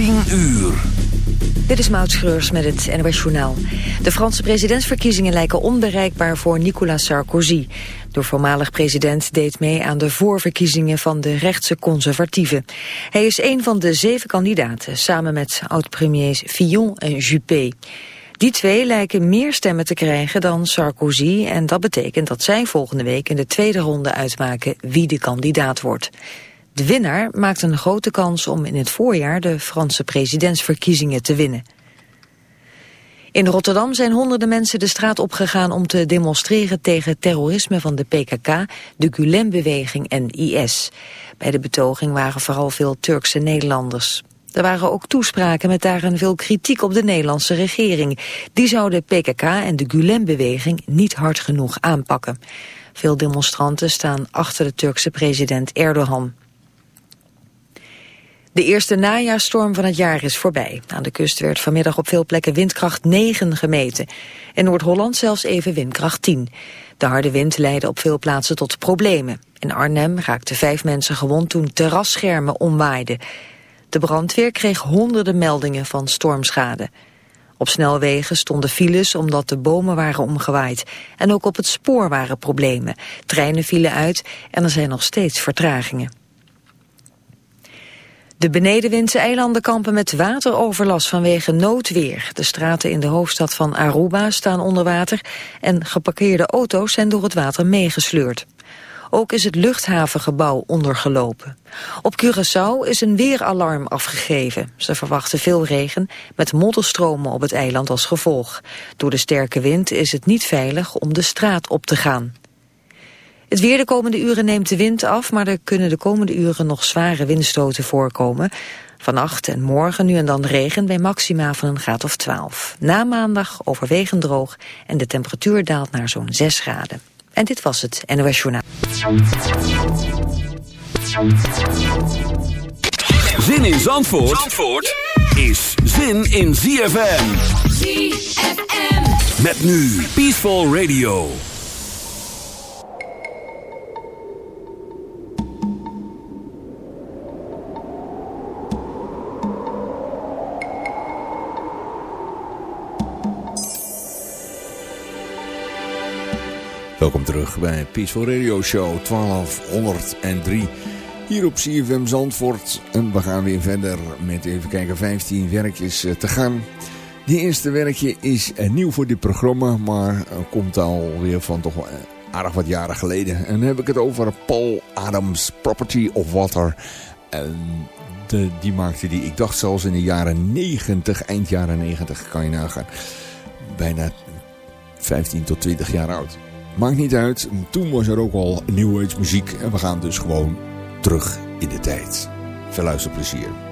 10 uur. Dit is Maud Schreurs met het NOS Journaal. De Franse presidentsverkiezingen lijken onbereikbaar voor Nicolas Sarkozy. De voormalig president deed mee aan de voorverkiezingen van de rechtse conservatieven. Hij is een van de zeven kandidaten, samen met oud-premiers Fillon en Juppé. Die twee lijken meer stemmen te krijgen dan Sarkozy... en dat betekent dat zij volgende week in de tweede ronde uitmaken wie de kandidaat wordt. De winnaar maakt een grote kans om in het voorjaar de Franse presidentsverkiezingen te winnen. In Rotterdam zijn honderden mensen de straat opgegaan om te demonstreren tegen terrorisme van de PKK, de Gulen-beweging en IS. Bij de betoging waren vooral veel Turkse Nederlanders. Er waren ook toespraken met daarin veel kritiek op de Nederlandse regering. Die zou de PKK en de Gulen-beweging niet hard genoeg aanpakken. Veel demonstranten staan achter de Turkse president Erdogan. De eerste najaarstorm van het jaar is voorbij. Aan de kust werd vanmiddag op veel plekken windkracht 9 gemeten. In Noord-Holland zelfs even windkracht 10. De harde wind leidde op veel plaatsen tot problemen. In Arnhem raakten vijf mensen gewond toen terrasschermen omwaaiden. De brandweer kreeg honderden meldingen van stormschade. Op snelwegen stonden files omdat de bomen waren omgewaaid. En ook op het spoor waren problemen. Treinen vielen uit en er zijn nog steeds vertragingen. De benedenwindse eilanden kampen met wateroverlast vanwege noodweer. De straten in de hoofdstad van Aruba staan onder water... en geparkeerde auto's zijn door het water meegesleurd. Ook is het luchthavengebouw ondergelopen. Op Curaçao is een weeralarm afgegeven. Ze verwachten veel regen met modderstromen op het eiland als gevolg. Door de sterke wind is het niet veilig om de straat op te gaan. Het weer de komende uren neemt de wind af, maar er kunnen de komende uren nog zware windstoten voorkomen. Vannacht en morgen nu en dan regen bij maxima van een graad of 12. Na maandag overwegend droog en de temperatuur daalt naar zo'n 6 graden. En dit was het NOS Journaal. Zin in Zandvoort, Zandvoort is zin in ZFM. ZFM. Met nu Peaceful Radio. Welkom terug bij Peaceful Radio Show 1203. Hier op CFM Zandvoort. En we gaan weer verder met even kijken 15 werkjes eh, te gaan. Die eerste werkje is eh, nieuw voor dit programma. Maar eh, komt alweer van toch aardig wat jaren geleden. En dan heb ik het over Paul Adams Property of Water. En die maakte die, ik dacht zelfs in de jaren 90, eind jaren 90 kan je nagaan. Bijna 15 tot 20 jaar oud. Maakt niet uit, toen was er ook al New Age muziek en we gaan dus gewoon terug in de tijd. Veel luisterplezier.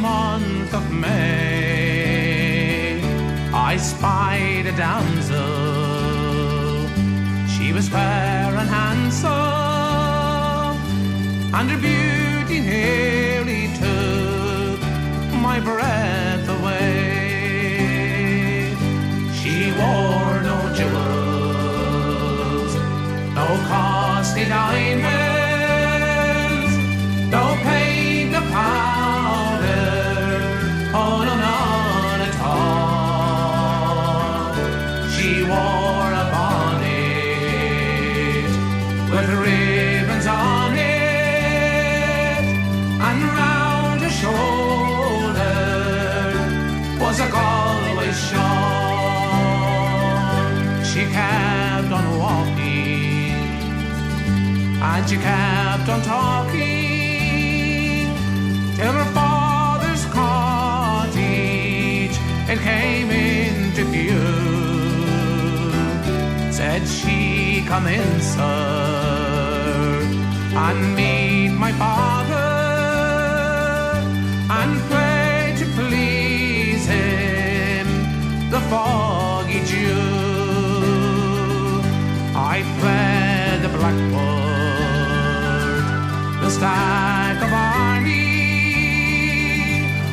the month of May, I spied a damsel. She was fair and handsome, and her beauty nearly took my breath away. She wore no jewels, no costly diamonds. she kept on talking till her father's cottage it came into view. Said she, "Come in, sir, and meet my father." like a Barney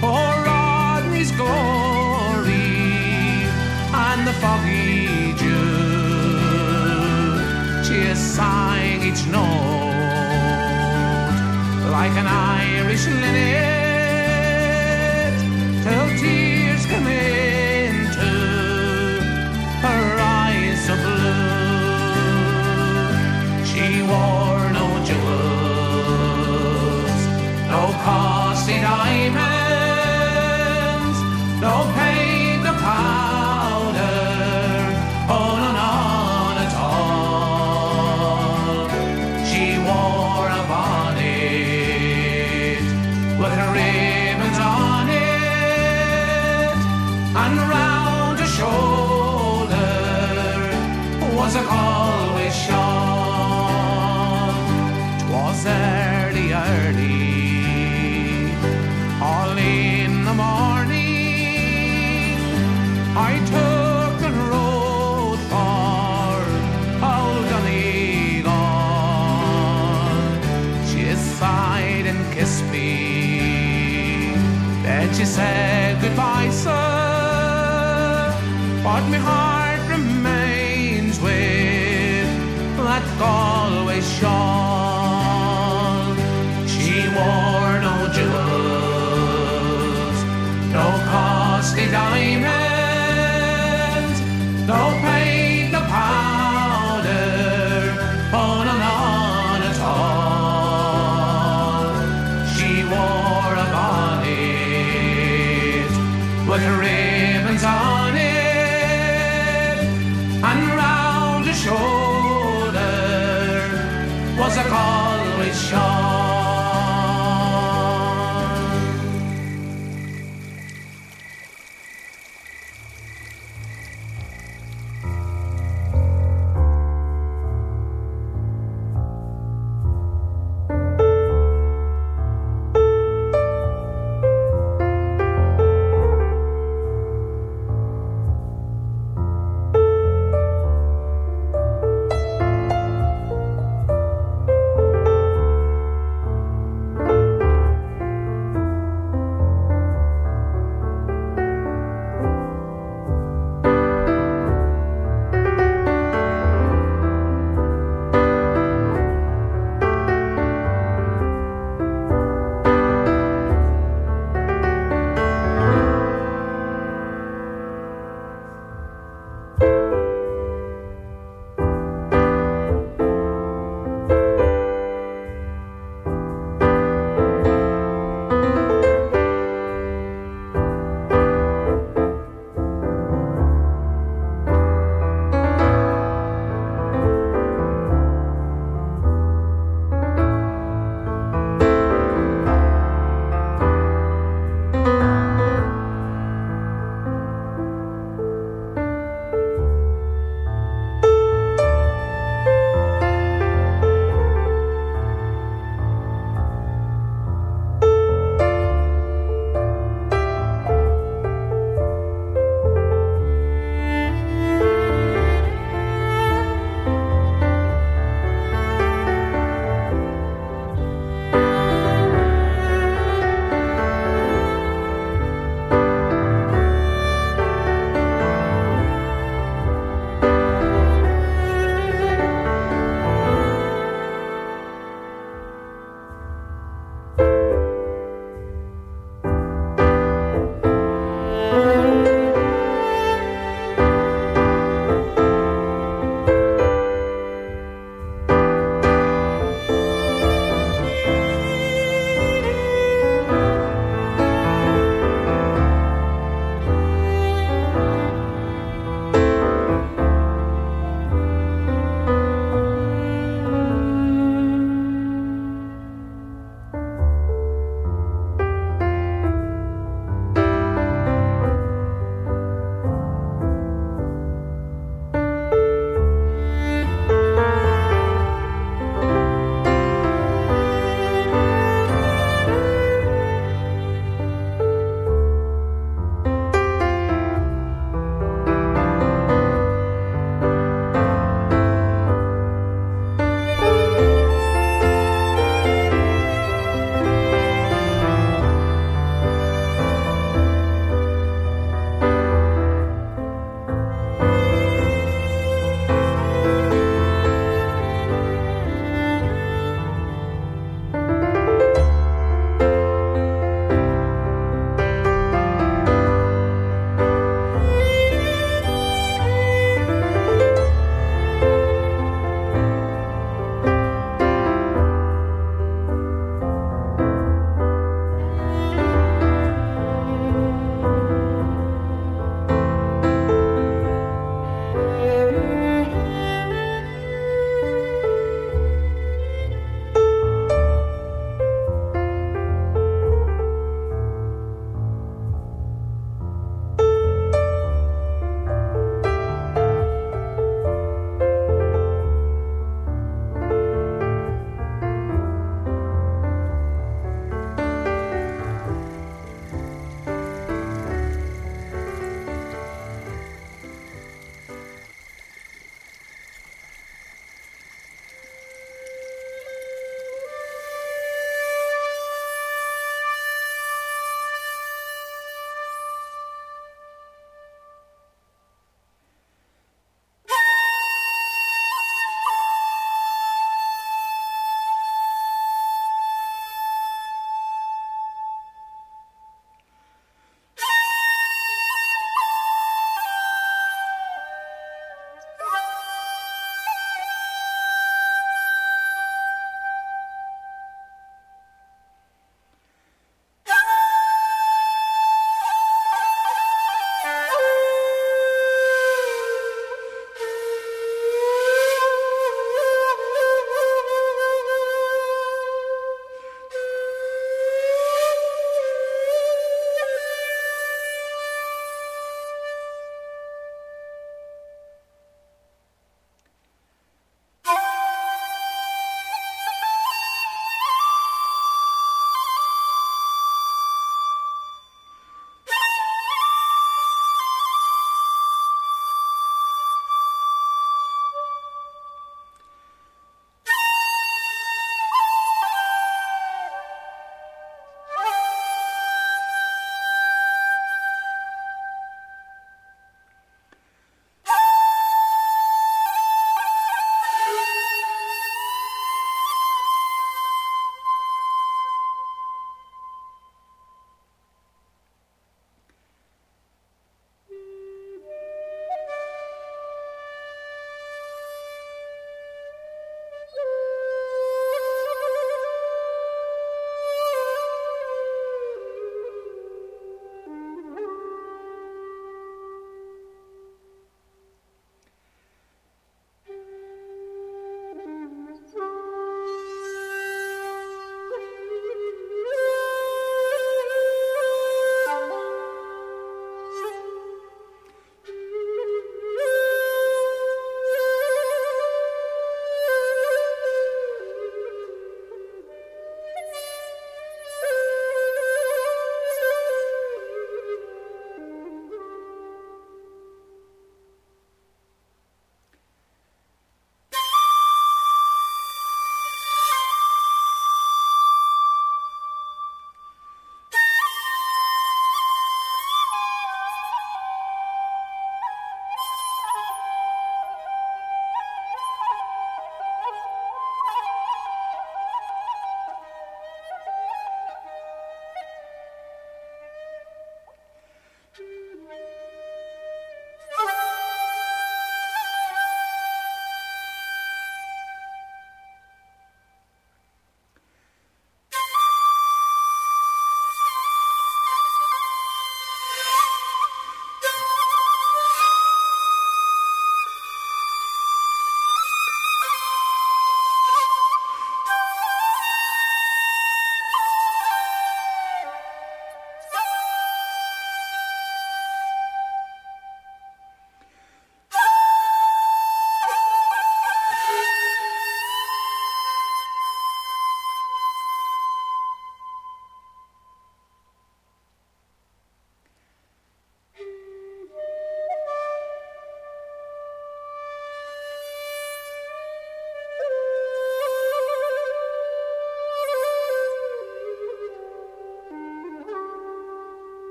or Rodney's glory and the foggy Jude. She is sighing each note like an Irish linnet till tea.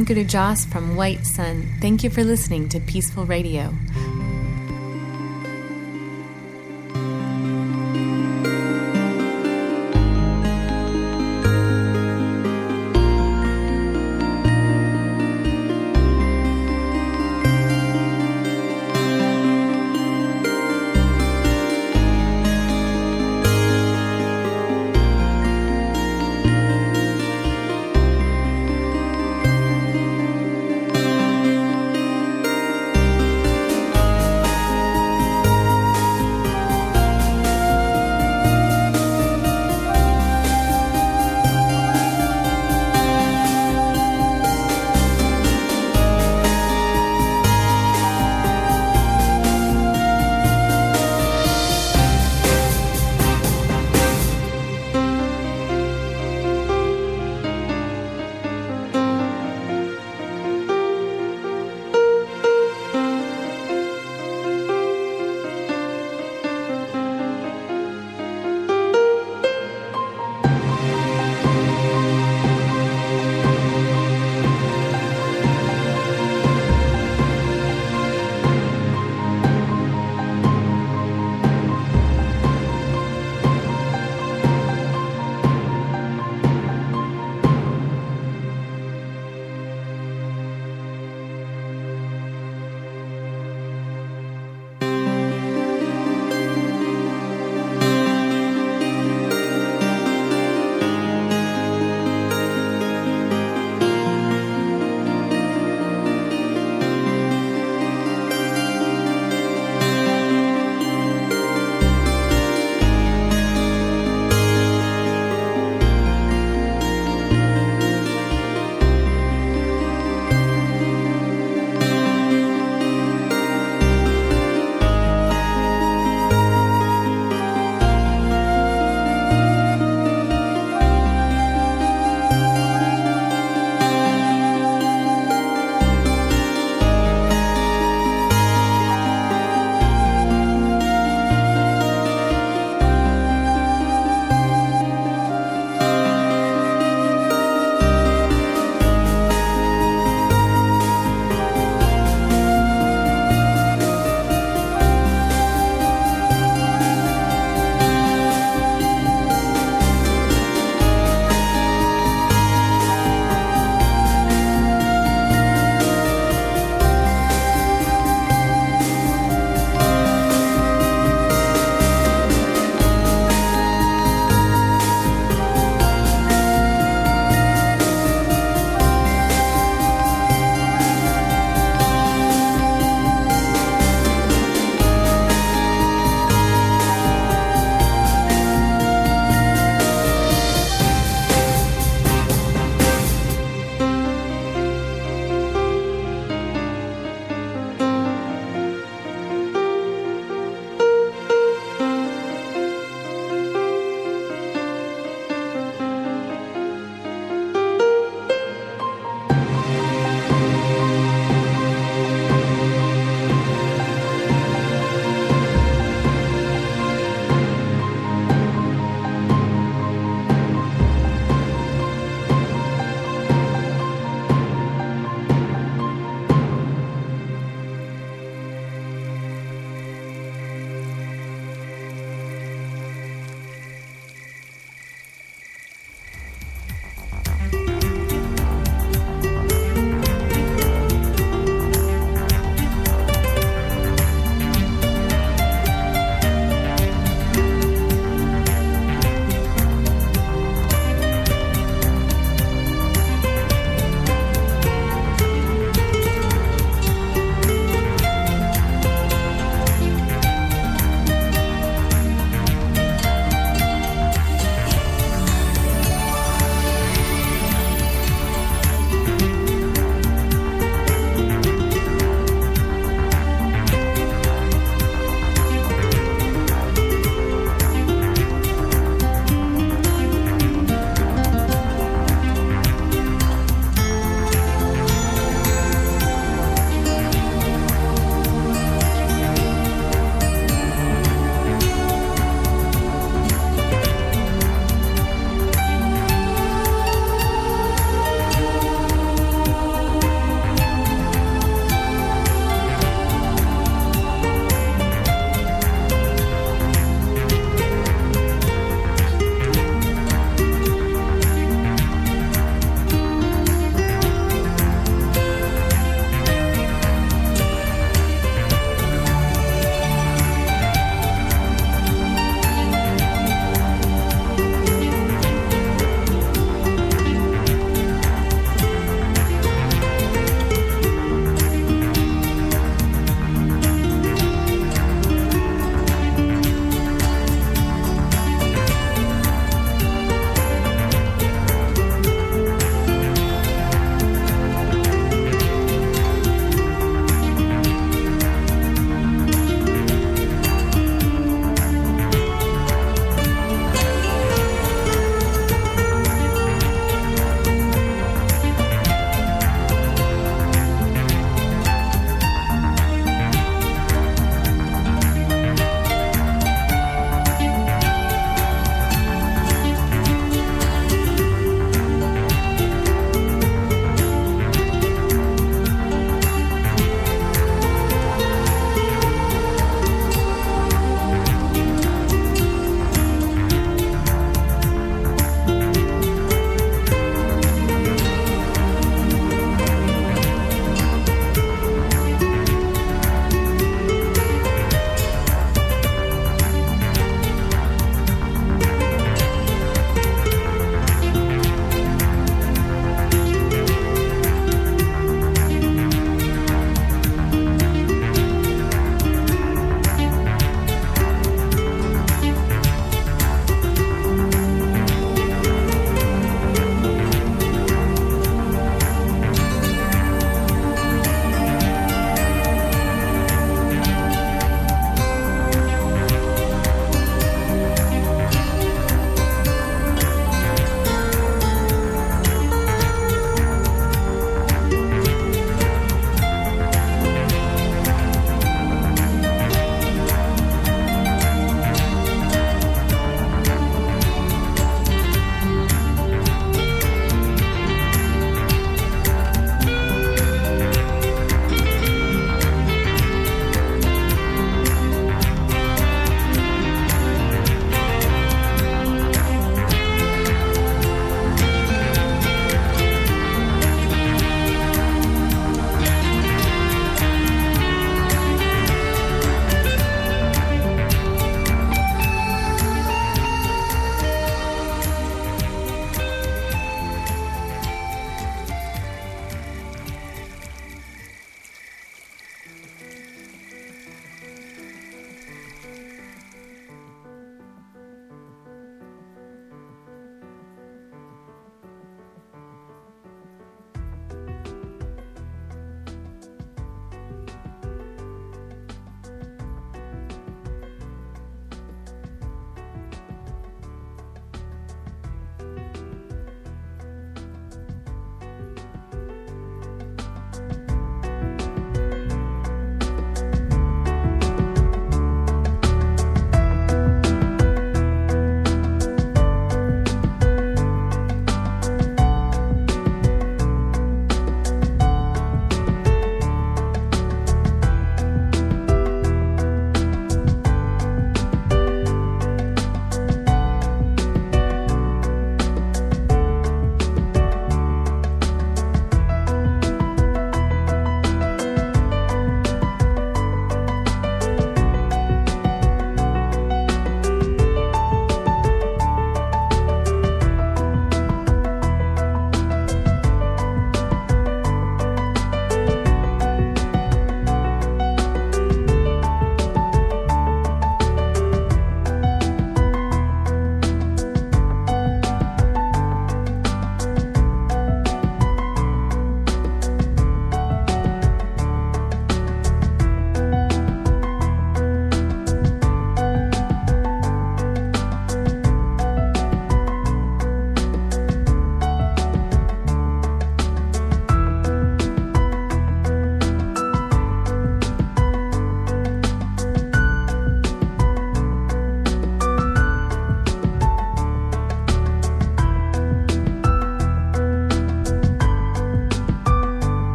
I'm from White Sun. Thank you for listening to Peaceful Radio.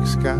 This is